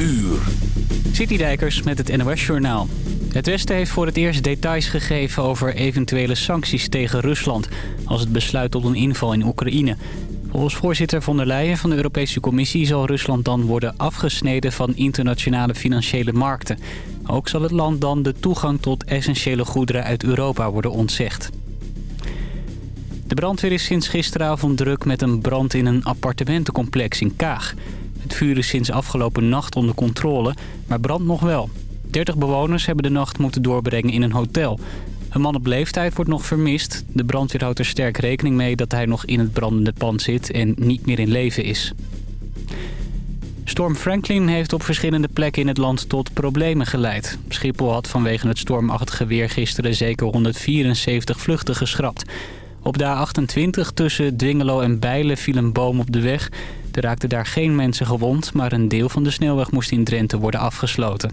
uur. Citydijkers met het NOS Journaal. Het Westen heeft voor het eerst details gegeven over eventuele sancties tegen Rusland... als het besluit tot een inval in Oekraïne. Volgens voorzitter von der Leyen van de Europese Commissie... zal Rusland dan worden afgesneden van internationale financiële markten. Ook zal het land dan de toegang tot essentiële goederen uit Europa worden ontzegd. De brandweer is sinds gisteravond druk met een brand in een appartementencomplex in Kaag. Het vuur is sinds afgelopen nacht onder controle, maar brandt nog wel. 30 bewoners hebben de nacht moeten doorbrengen in een hotel. Een man op leeftijd wordt nog vermist. De brandweer houdt er sterk rekening mee dat hij nog in het brandende pand zit en niet meer in leven is. Storm Franklin heeft op verschillende plekken in het land tot problemen geleid. Schiphol had vanwege het stormachtige weer gisteren zeker 174 vluchten geschrapt. Op de A28 tussen Dwingelo en Bijlen viel een boom op de weg. Er raakten daar geen mensen gewond, maar een deel van de snelweg moest in Drenthe worden afgesloten.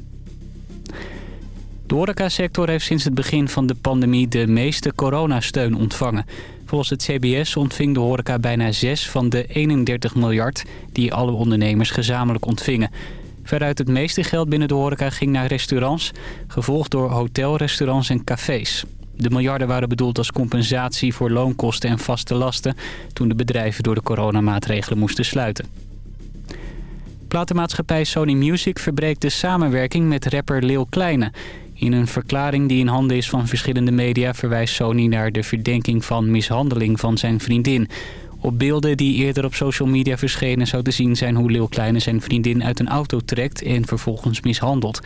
De horecasector heeft sinds het begin van de pandemie de meeste coronasteun ontvangen. Volgens het CBS ontving de horeca bijna 6 van de 31 miljard die alle ondernemers gezamenlijk ontvingen. Veruit het meeste geld binnen de horeca ging naar restaurants, gevolgd door hotelrestaurants en cafés. De miljarden waren bedoeld als compensatie voor loonkosten en vaste lasten... toen de bedrijven door de coronamaatregelen moesten sluiten. Platenmaatschappij Sony Music verbreekt de samenwerking met rapper Lil Kleine. In een verklaring die in handen is van verschillende media... verwijst Sony naar de verdenking van mishandeling van zijn vriendin. Op beelden die eerder op social media verschenen zou te zien zijn... hoe Lil Kleine zijn vriendin uit een auto trekt en vervolgens mishandelt.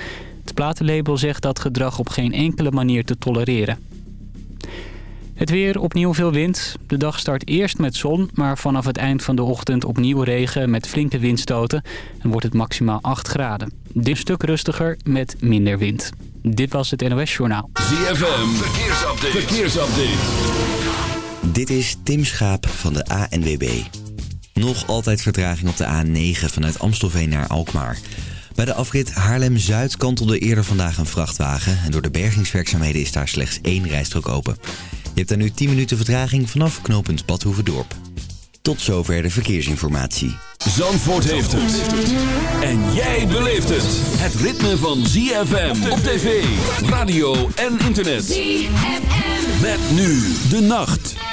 Het platenlabel zegt dat gedrag op geen enkele manier te tolereren. Het weer, opnieuw veel wind. De dag start eerst met zon, maar vanaf het eind van de ochtend opnieuw regen met flinke windstoten. En wordt het maximaal 8 graden. Dit stuk rustiger met minder wind. Dit was het NOS Journaal. ZFM, verkeersupdate. verkeersupdate. Dit is Tim Schaap van de ANWB. Nog altijd vertraging op de A9 vanuit Amstelveen naar Alkmaar. Bij de afrit Haarlem-Zuid kantelde eerder vandaag een vrachtwagen... en door de bergingswerkzaamheden is daar slechts één rijstrook open. Je hebt daar nu 10 minuten vertraging vanaf knooppunt Badhoevedorp. Tot zover de verkeersinformatie. Zandvoort heeft het. En jij beleeft het. Het ritme van ZFM op tv, radio en internet. ZFM. Met nu de nacht.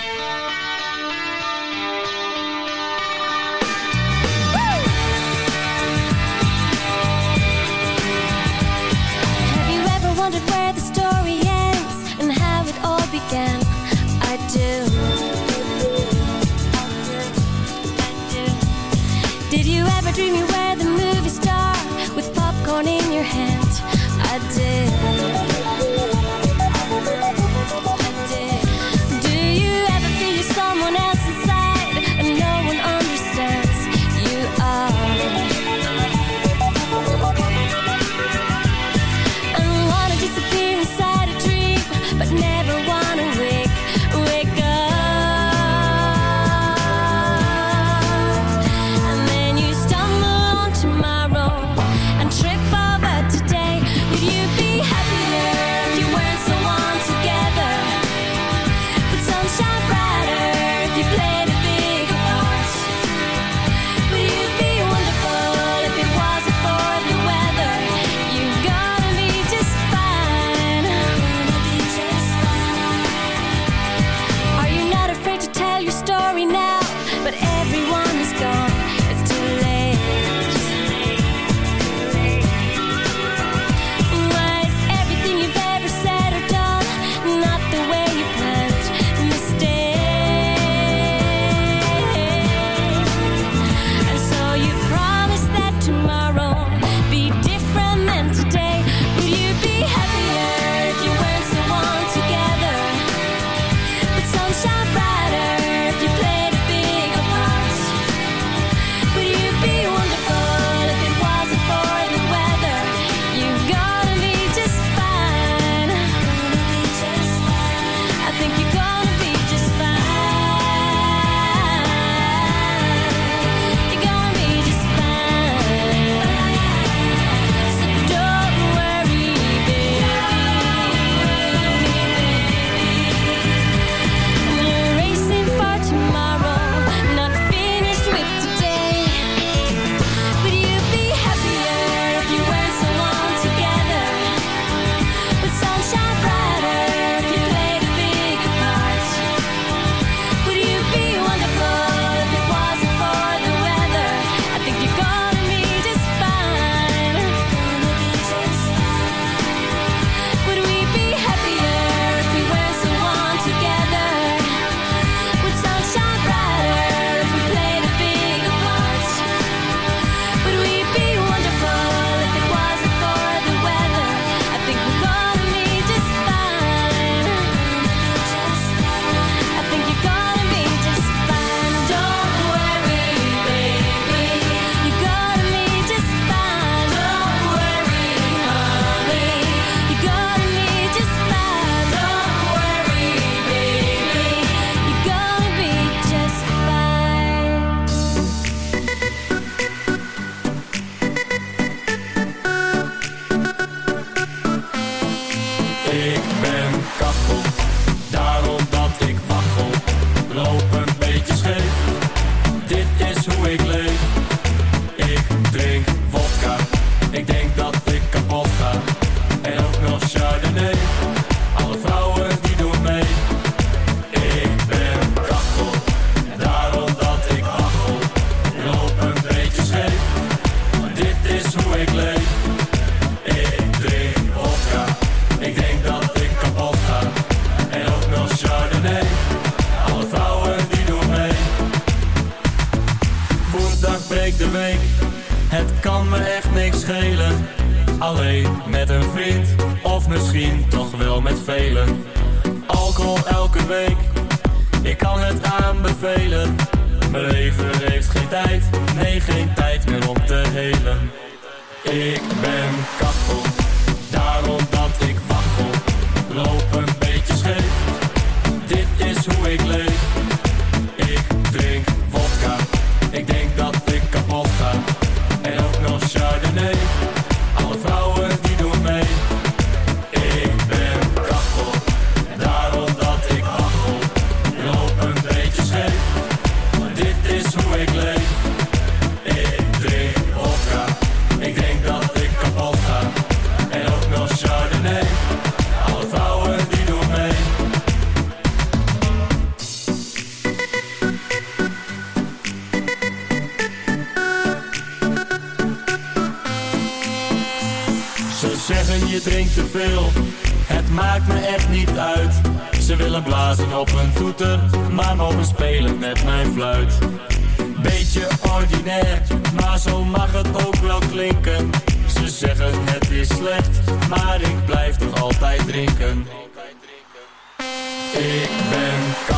Te het maakt me echt niet uit. Ze willen blazen op een toeter, maar mogen spelen met mijn fluit. Beetje ordinair, maar zo mag het ook wel klinken. Ze zeggen het is slecht, maar ik blijf toch altijd drinken. Ik ben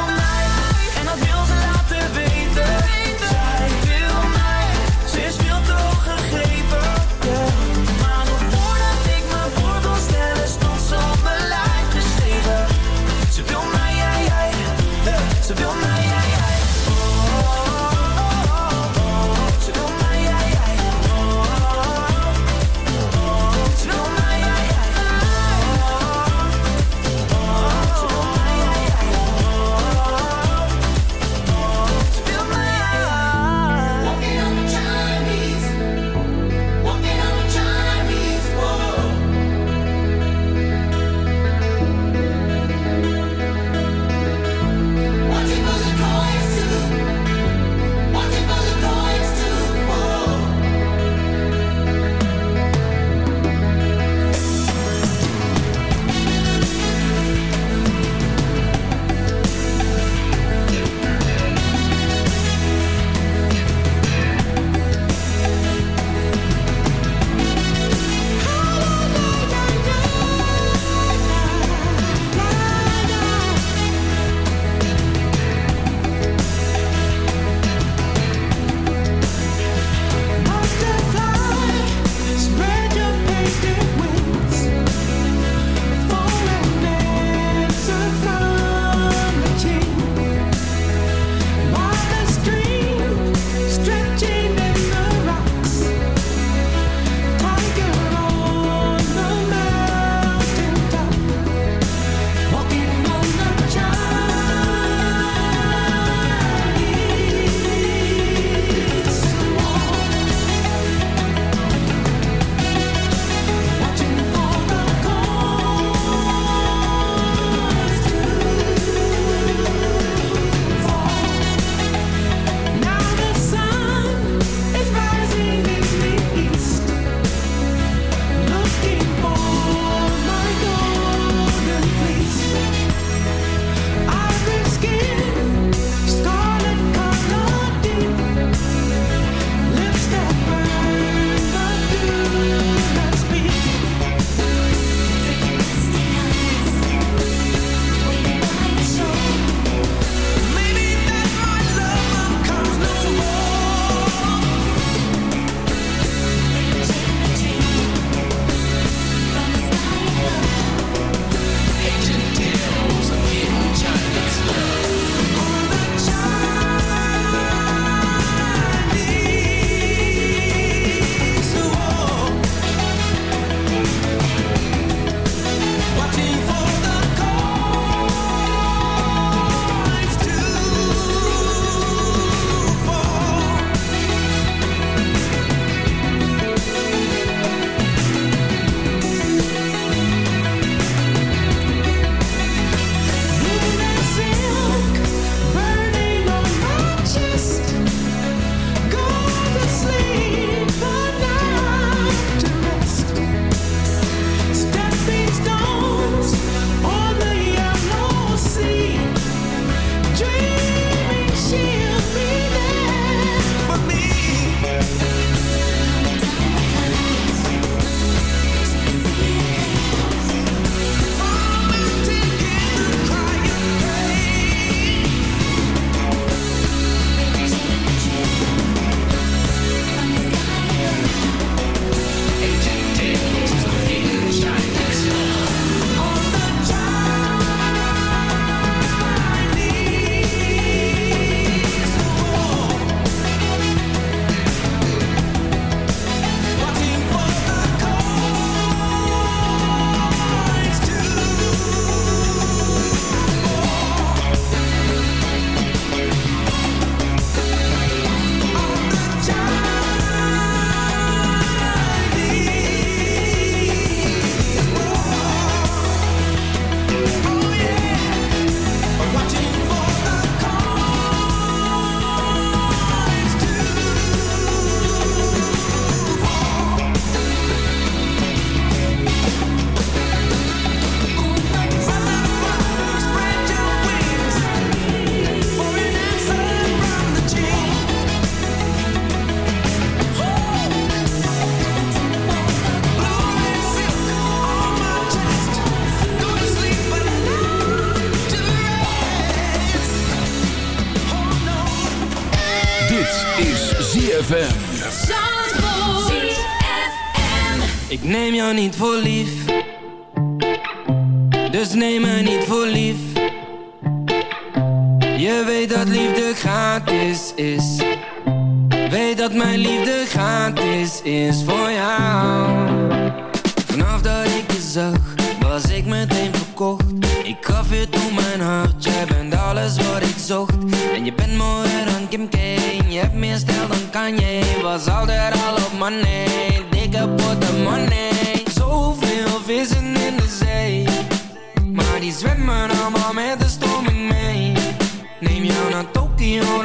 naar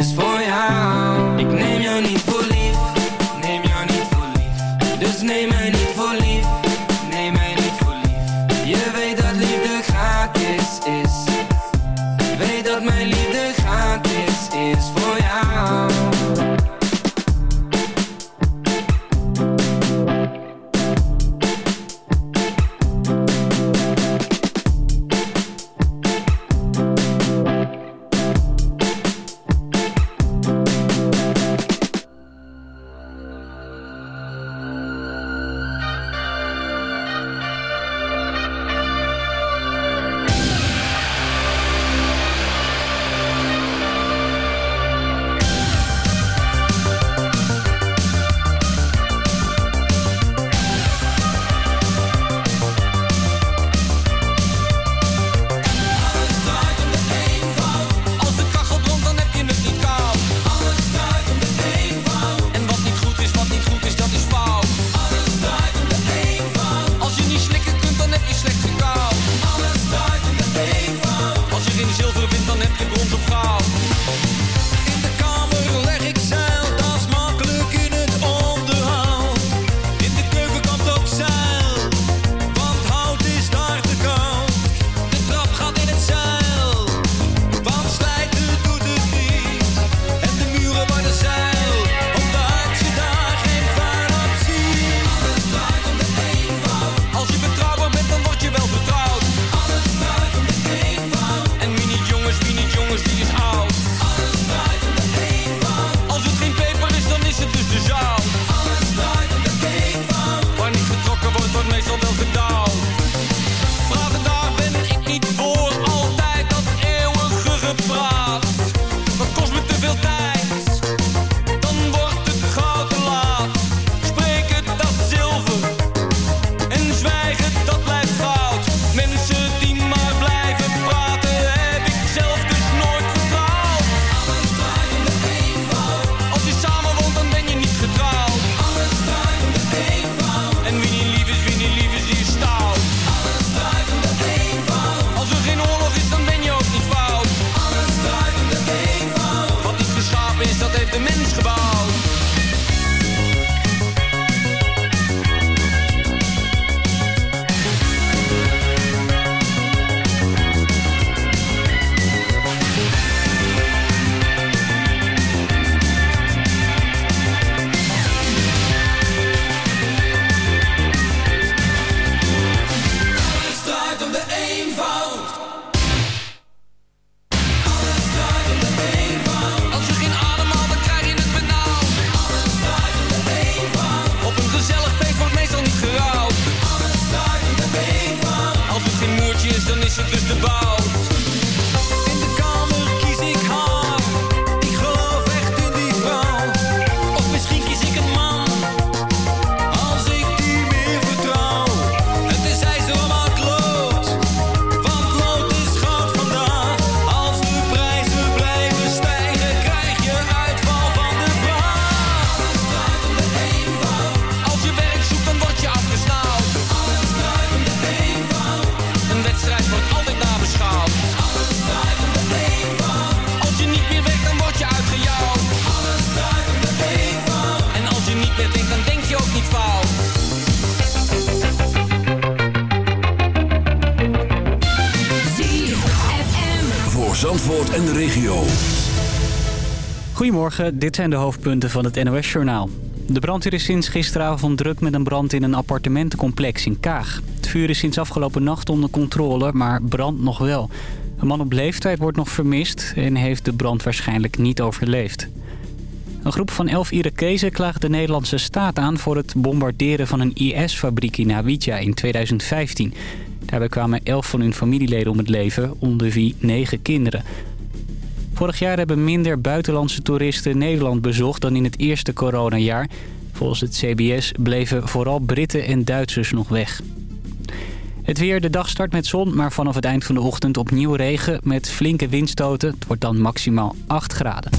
is voor Dit zijn de hoofdpunten van het NOS-journaal. De brandweer is sinds gisteravond druk met een brand in een appartementencomplex in Kaag. Het vuur is sinds afgelopen nacht onder controle, maar brandt nog wel. Een man op leeftijd wordt nog vermist en heeft de brand waarschijnlijk niet overleefd. Een groep van elf Irakezen klaagt de Nederlandse staat aan... voor het bombarderen van een IS-fabriek in Hawija in 2015. Daarbij kwamen elf van hun familieleden om het leven, onder wie negen kinderen. Vorig jaar hebben minder buitenlandse toeristen Nederland bezocht dan in het eerste coronajaar. Volgens het CBS bleven vooral Britten en Duitsers nog weg. Het weer, de dag start met zon, maar vanaf het eind van de ochtend opnieuw regen met flinke windstoten. Het wordt dan maximaal 8 graden.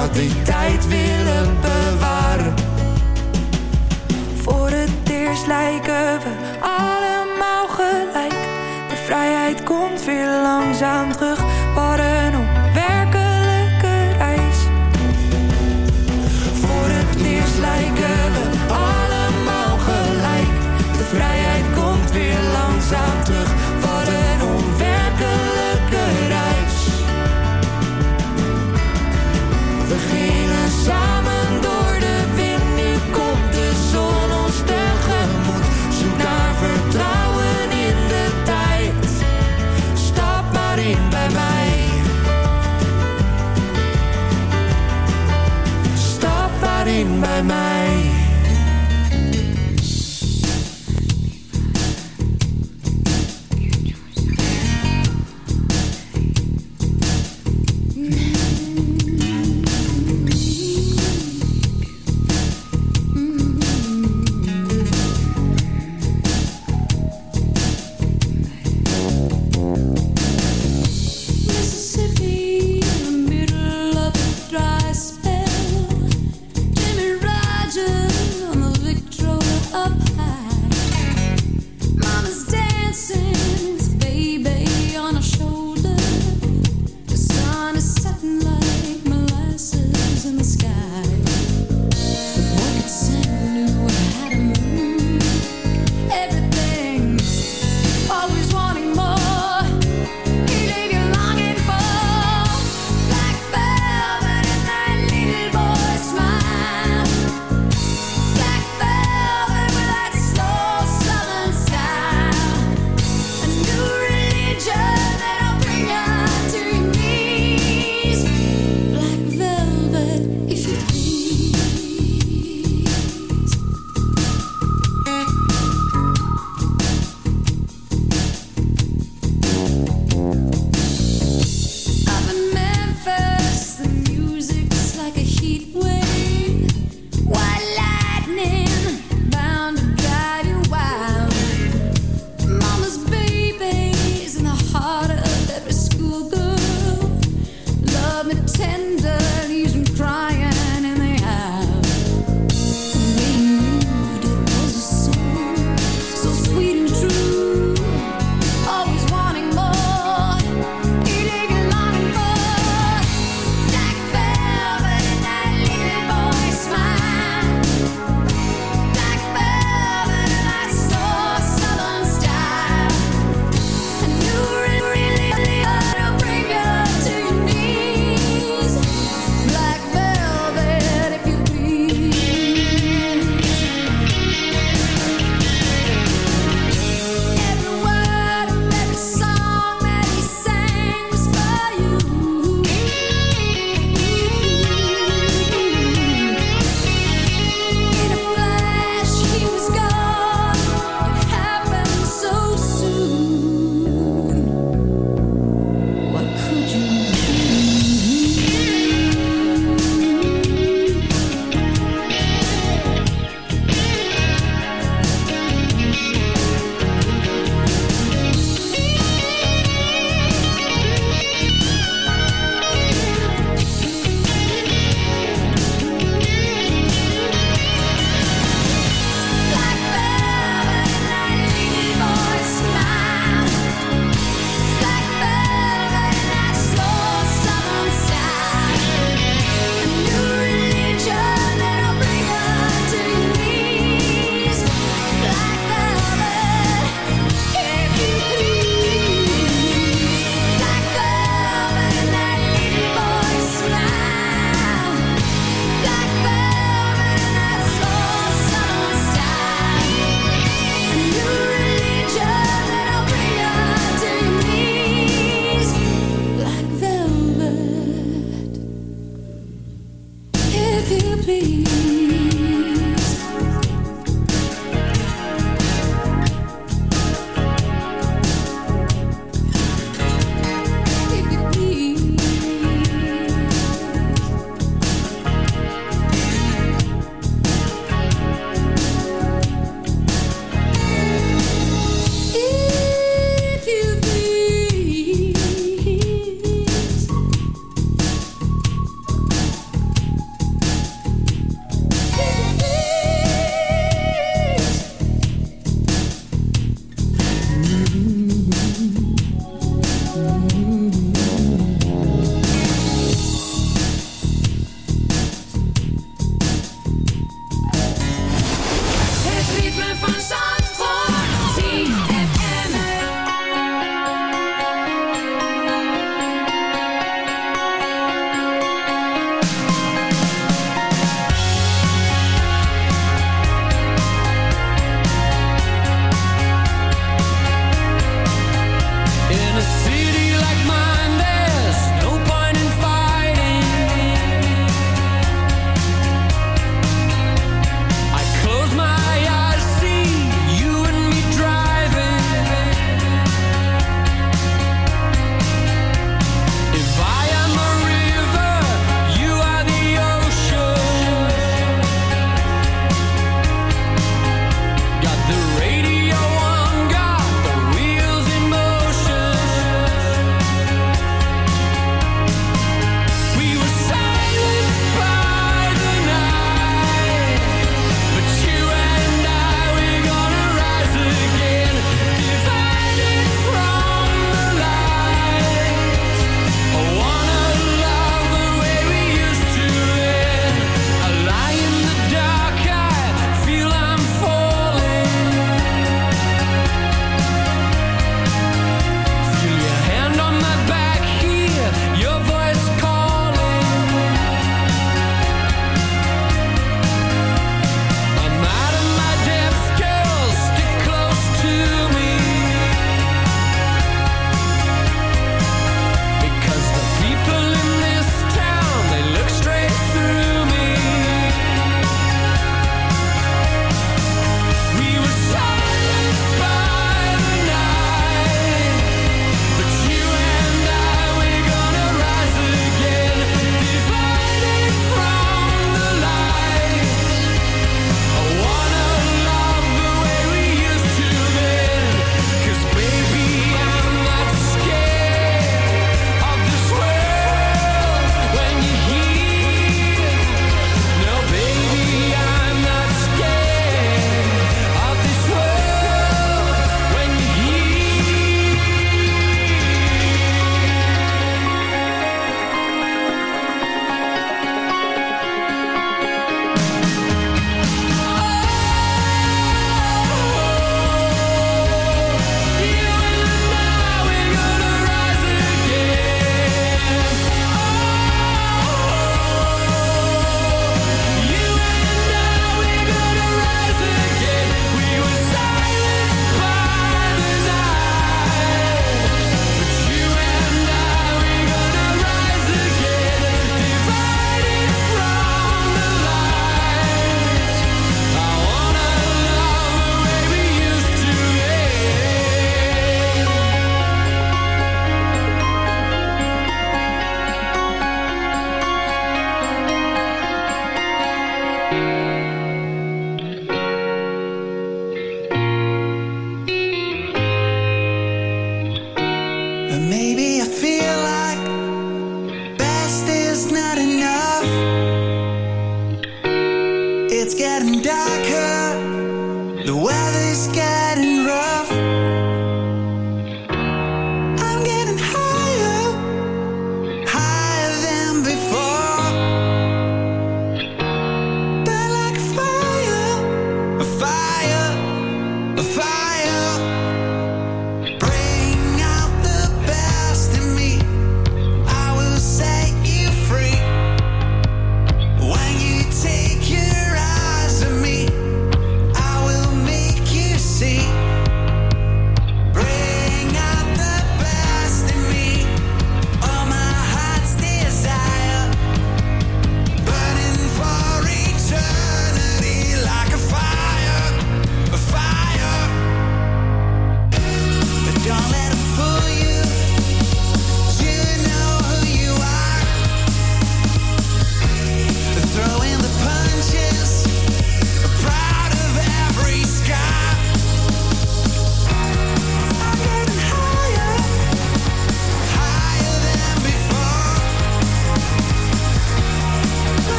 had die tijd willen bewaren. Voor het eerst lijken we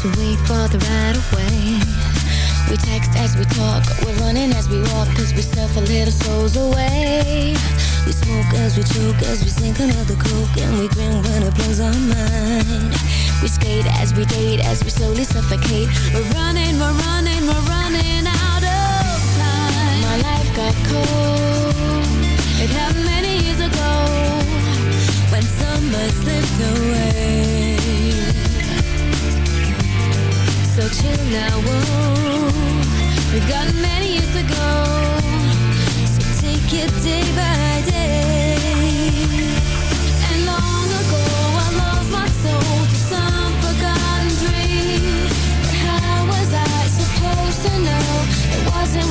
As we wait for the right of way. We text as we talk, we're running as we walk, cause we suffer little souls away. We smoke as we choke, as we sink another coke, and we grin when it blows our mind. We skate as we date, as we slowly suffocate. We're running, we're running, we're running out of time. My life got cold. It happened many years ago when summer slipped away. Chill now, whoa. We've got many years to go. So take it day by day. And long ago I lost my soul to some forgotten dream. But how was I supposed to know it wasn't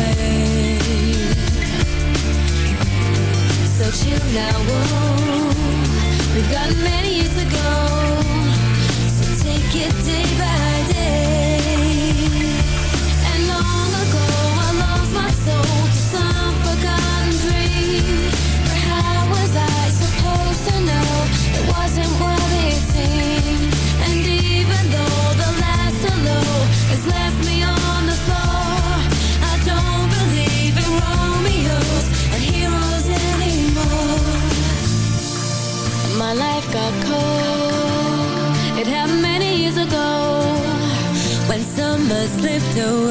Chill now, got many years to go. So take it day by the